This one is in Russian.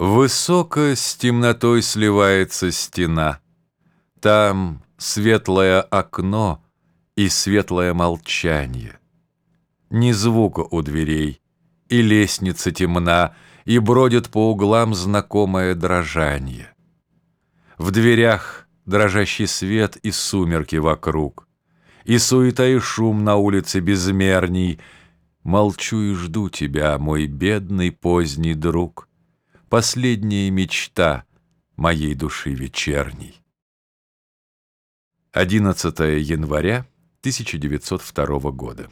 Высоко с темнотой сливается стена. Там светлое окно и светлое молчание. Ни звука у дверей, и лестница темна, И бродит по углам знакомое дрожание. В дверях дрожащий свет и сумерки вокруг, И суета и шум на улице безмерней. Молчу и жду тебя, мой бедный поздний друг — последняя мечта моей души вечерней. 11 января 1902 года.